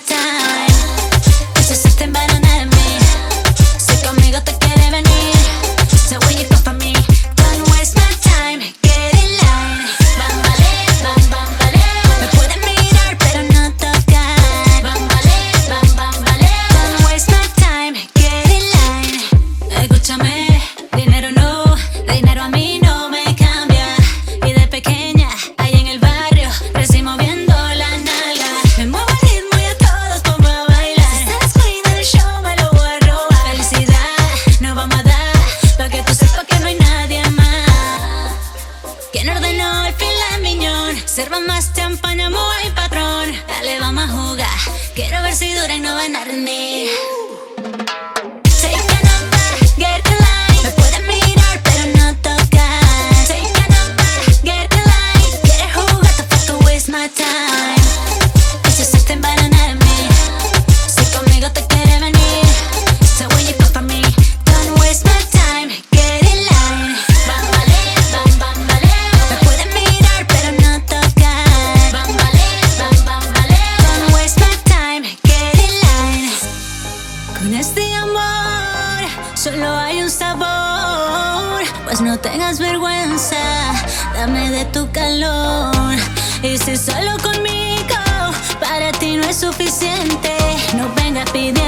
time. Serva más champaña, muy patrón. Dale, vamos a jugar. Quiero ver si dura y no van a rendir. solo hay un sabor. Pues no tengas vergüenza, dame de tu calor. Y si solo conmigo para ti no es suficiente, no vengas pidiendo.